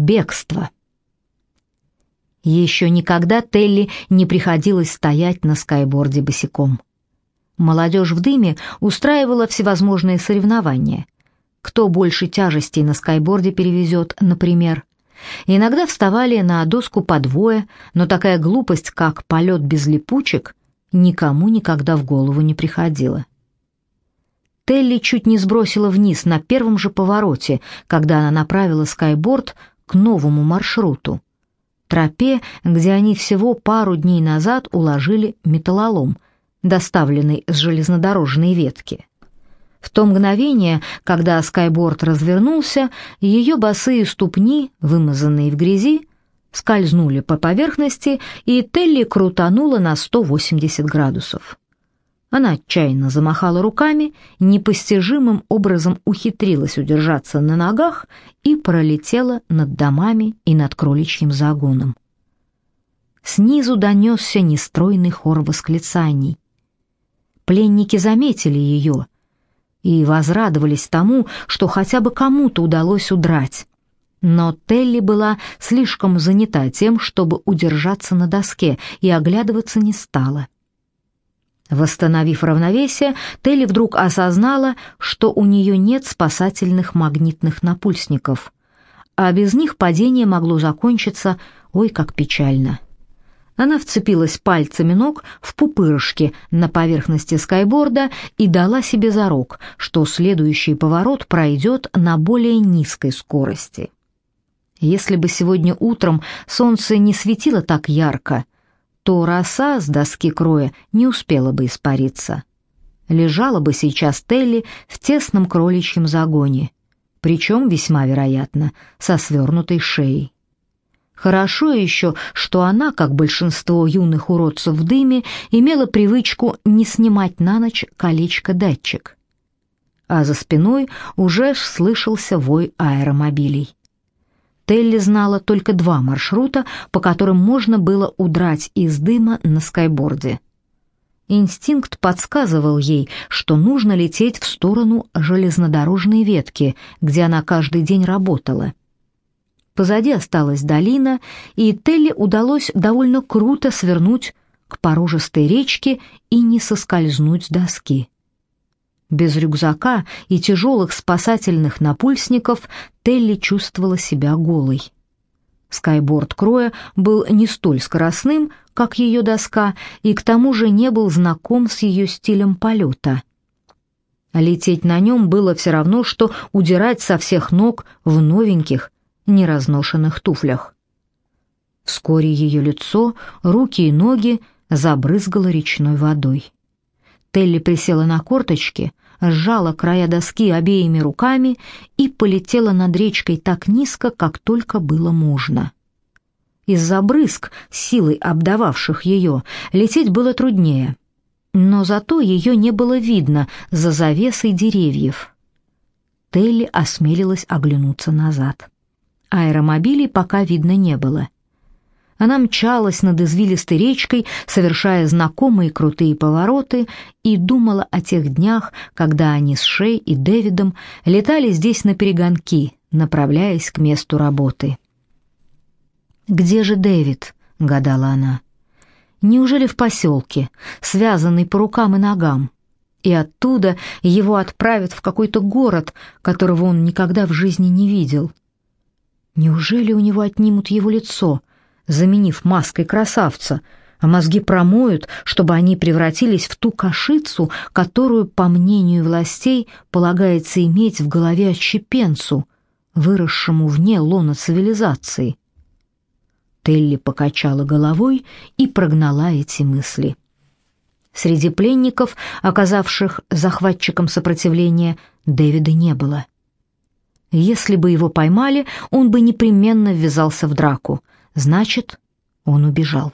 Бегство. Еще никогда Телли не приходилось стоять на скайборде босиком. Молодежь в дыме устраивала всевозможные соревнования. Кто больше тяжестей на скайборде перевезет, например. Иногда вставали на доску по двое, но такая глупость, как полет без липучек, никому никогда в голову не приходила. Телли чуть не сбросила вниз на первом же повороте, когда она направила скайборд к новому маршруту. Тропе, где они всего пару дней назад уложили металлолом, доставленный с железнодорожной ветки. В то мгновение, когда скайборд развернулся, ее босые ступни, вымазанные в грязи, скользнули по поверхности, и Телли крутанула на 180 градусов. Она отчаянно замахала руками, непостижимым образом ухитрилась удержаться на ногах и пролетела над домами и над кроличьим загоном. Снизу донесся нестройный хор восклицаний. Пленники заметили ее и возрадовались тому, что хотя бы кому-то удалось удрать. Но Телли была слишком занята тем, чтобы удержаться на доске, и оглядываться не стала. — Восстановив равновесие, Телли вдруг осознала, что у нее нет спасательных магнитных напульсников, а без них падение могло закончиться, ой, как печально. Она вцепилась пальцами ног в пупырышки на поверхности скайборда и дала себе зарок, что следующий поворот пройдет на более низкой скорости. Если бы сегодня утром солнце не светило так ярко, то роса с доски кроя не успела бы испариться. Лежала бы сейчас Телли в тесном кроличьем загоне, причем, весьма вероятно, со свернутой шеей. Хорошо еще, что она, как большинство юных уродцев в дыме, имела привычку не снимать на ночь колечко-датчик. А за спиной уже слышался вой аэромобилей. Телли знала только два маршрута, по которым можно было удрать из дыма на скайборде. Инстинкт подсказывал ей, что нужно лететь в сторону железнодорожной ветки, где она каждый день работала. Позади осталась долина, и Телли удалось довольно круто свернуть к порожистой речке и не соскользнуть с доски. Без рюкзака и тяжелых спасательных напульсников Телли чувствовала себя голой. Скайборд Кроя был не столь скоростным, как ее доска, и к тому же не был знаком с ее стилем полета. Лететь на нем было все равно, что удирать со всех ног в новеньких, неразношенных туфлях. Вскоре ее лицо, руки и ноги забрызгало речной водой. Телли присела на корточки, сжала края доски обеими руками и полетела над речкой так низко, как только было можно. Из-за брызг, силой обдававших ее, лететь было труднее, но зато ее не было видно за завесой деревьев. Телли осмелилась оглянуться назад. Аэромобилей пока видно не было — она мчалась над извилистой речкой, совершая знакомые крутые повороты, и думала о тех днях, когда они с Шей и Дэвидом летали здесь на перегонки, направляясь к месту работы. «Где же Дэвид?» — гадала она. «Неужели в поселке, связанный по рукам и ногам?» И оттуда его отправят в какой-то город, которого он никогда в жизни не видел. Неужели у него отнимут его лицо, заменив маской красавца, а мозги промоют, чтобы они превратились в ту кашицу, которую, по мнению властей, полагается иметь в голове отщепенцу, выросшему вне лона цивилизации. Телли покачала головой и прогнала эти мысли. Среди пленников, оказавших захватчиком сопротивления, Дэвида не было. Если бы его поймали, он бы непременно ввязался в драку, Значит, он убежал.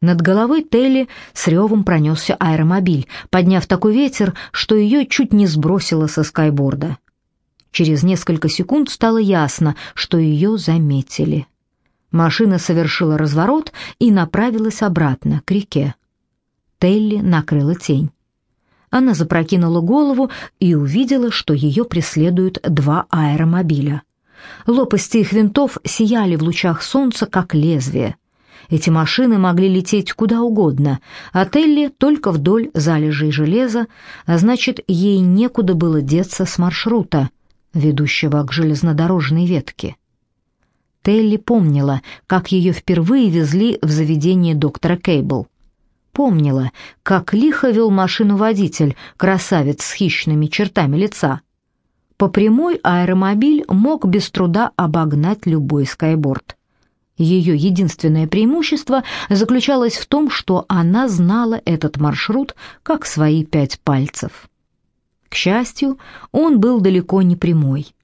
Над головой Телли с ревом пронесся аэромобиль, подняв такой ветер, что ее чуть не сбросило со скайборда. Через несколько секунд стало ясно, что ее заметили. Машина совершила разворот и направилась обратно, к реке. Телли накрыла тень. Она запрокинула голову и увидела, что ее преследуют два аэромобиля — Лопасти их винтов сияли в лучах солнца, как лезвие. Эти машины могли лететь куда угодно, а Телли только вдоль залежей железа, а значит, ей некуда было деться с маршрута, ведущего к железнодорожной ветке. Телли помнила, как ее впервые везли в заведение доктора Кейбл. Помнила, как лихо вел машину водитель, красавец с хищными чертами лица. По прямой аэромобиль мог без труда обогнать любой скайборд. Ее единственное преимущество заключалось в том, что она знала этот маршрут как свои пять пальцев. К счастью, он был далеко не прямой.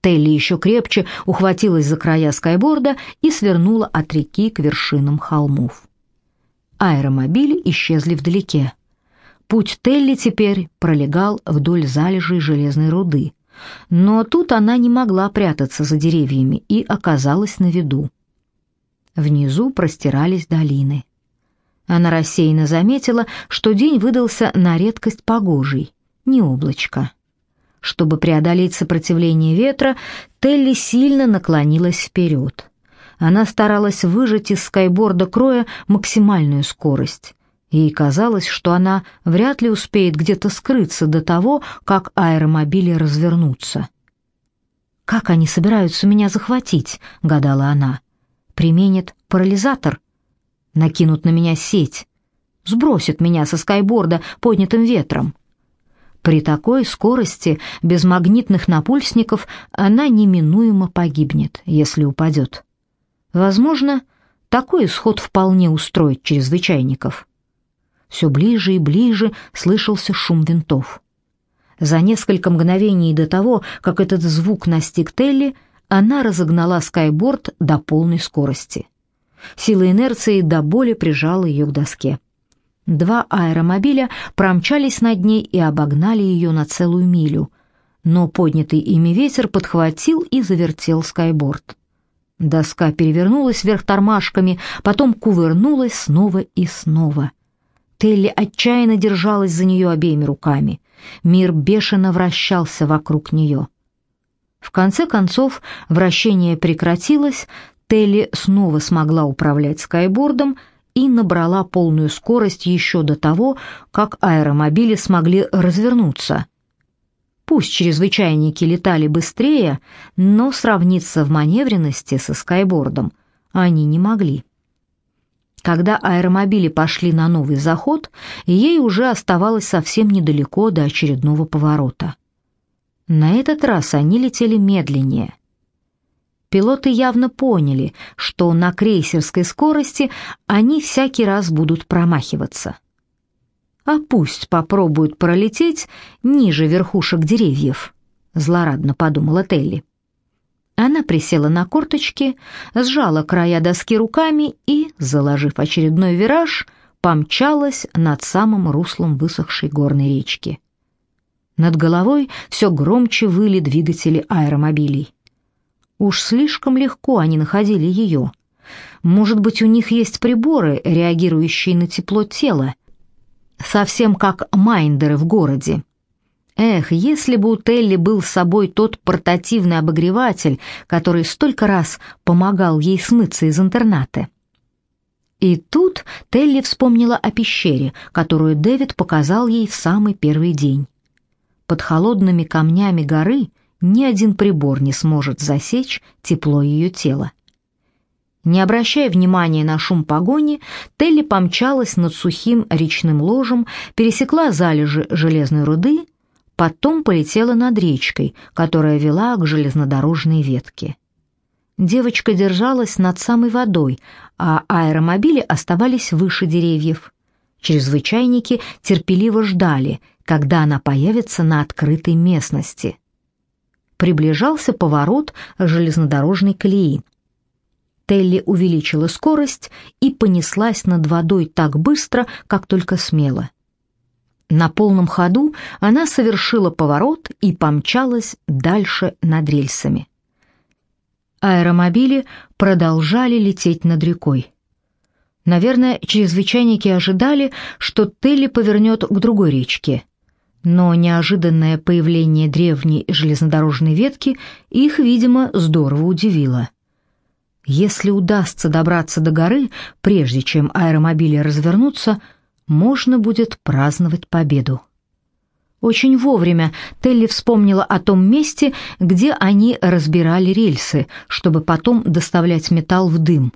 Телли еще крепче ухватилась за края скайборда и свернула от реки к вершинам холмов. Аэромобили исчезли вдалеке. Путь Телли теперь пролегал вдоль залежей железной руды. Но тут она не могла прятаться за деревьями и оказалась на виду. Внизу простирались долины. Она рассеянно заметила, что день выдался на редкость погожий, не облачко. Чтобы преодолеть сопротивление ветра, Телли сильно наклонилась вперед. Она старалась выжать из скайборда кроя максимальную скорость. Ей казалось, что она вряд ли успеет где-то скрыться до того, как аэромобили развернутся. «Как они собираются меня захватить?» — гадала она. «Применят парализатор? Накинут на меня сеть? Сбросят меня со скайборда поднятым ветром?» При такой скорости, без магнитных напульсников, она неминуемо погибнет, если упадет. Возможно, такой исход вполне устроит чрезвычайников. Все ближе и ближе слышался шум винтов. За несколько мгновений до того, как этот звук настиг Телли, она разогнала скайборд до полной скорости. Сила инерции до боли прижала ее к доске. Два аэромобиля промчались над ней и обогнали ее на целую милю, но поднятый ими ветер подхватил и завертел скайборд. Доска перевернулась вверх тормашками, потом кувырнулась снова и снова. Телли отчаянно держалась за нее обеими руками. Мир бешено вращался вокруг нее. В конце концов вращение прекратилось, Телли снова смогла управлять скайбордом и набрала полную скорость еще до того, как аэромобили смогли развернуться. Пусть чрезвычайники летали быстрее, но сравниться в маневренности со скайбордом они не могли. Когда аэромобили пошли на новый заход, ей уже оставалось совсем недалеко до очередного поворота. На этот раз они летели медленнее. Пилоты явно поняли, что на крейсерской скорости они всякий раз будут промахиваться. А пусть попробуют пролететь ниже верхушек деревьев, злорадно подумала Телли. Она присела на корточки, сжала края доски руками и, заложив очередной вираж, помчалась над самым руслом высохшей горной речки. Над головой все громче выли двигатели аэромобилей. Уж слишком легко они находили ее. Может быть, у них есть приборы, реагирующие на тепло тела, совсем как майндеры в городе. Эх, если бы у Телли был с собой тот портативный обогреватель, который столько раз помогал ей смыться из интерната. И тут Телли вспомнила о пещере, которую Дэвид показал ей в самый первый день. Под холодными камнями горы ни один прибор не сможет засечь тепло ее тела. Не обращая внимания на шум погони, Телли помчалась над сухим речным ложем, пересекла залежи железной руды, потом полетела над речкой, которая вела к железнодорожной ветке. Девочка держалась над самой водой, а аэромобили оставались выше деревьев. Чрезвычайники терпеливо ждали, когда она появится на открытой местности приближался поворот железнодорожной колеи. Телли увеличила скорость и понеслась над водой так быстро, как только смела. На полном ходу она совершила поворот и помчалась дальше над рельсами. Аэромобили продолжали лететь над рекой. Наверное, чрезвычайники ожидали, что Телли повернет к другой речке. Но неожиданное появление древней железнодорожной ветки их, видимо, здорово удивило. Если удастся добраться до горы, прежде чем аэромобили развернутся, можно будет праздновать победу. Очень вовремя Телли вспомнила о том месте, где они разбирали рельсы, чтобы потом доставлять металл в дым.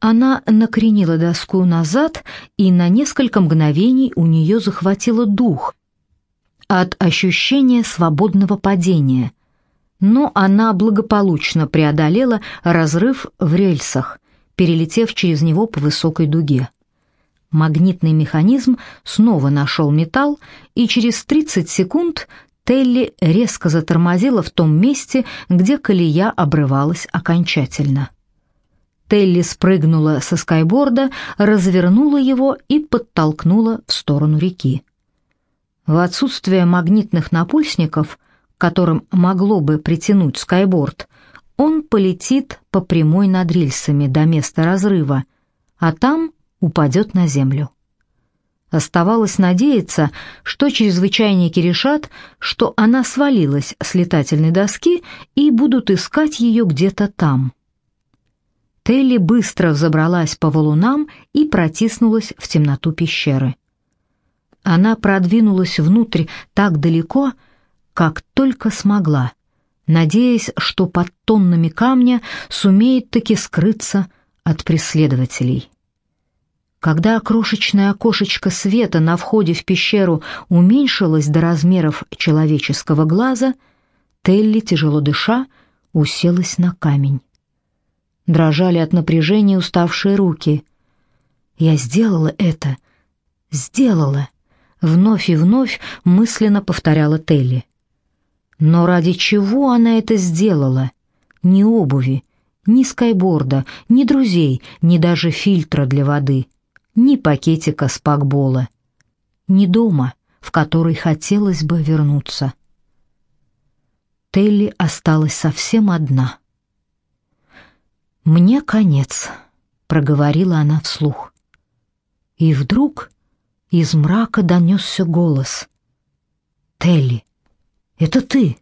Она накренила доску назад, и на несколько мгновений у нее захватило дух от ощущения свободного падения. Но она благополучно преодолела разрыв в рельсах, перелетев через него по высокой дуге. Магнитный механизм снова нашел металл, и через 30 секунд Телли резко затормозила в том месте, где колея обрывалась окончательно. Телли спрыгнула со скайборда, развернула его и подтолкнула в сторону реки. В отсутствие магнитных напульсников, которым могло бы притянуть скайборд, он полетит по прямой над рельсами до места разрыва, а там упадет на землю. Оставалось надеяться, что чрезвычайники решат, что она свалилась с летательной доски и будут искать ее где-то там. Телли быстро взобралась по валунам и протиснулась в темноту пещеры. Она продвинулась внутрь так далеко, как только смогла, надеясь, что под тоннами камня сумеет таки скрыться от преследователей. Когда крошечное окошечко света на входе в пещеру уменьшилось до размеров человеческого глаза, Телли, тяжело дыша, уселась на камень. Дрожали от напряжения уставшие руки. «Я сделала это! Сделала!» — вновь и вновь мысленно повторяла Телли. Но ради чего она это сделала? Ни обуви, ни скайборда, ни друзей, ни даже фильтра для воды — ни пакетика спакбола, ни дома, в который хотелось бы вернуться. Телли осталась совсем одна. «Мне конец», — проговорила она вслух. И вдруг из мрака донесся голос. «Телли, это ты?»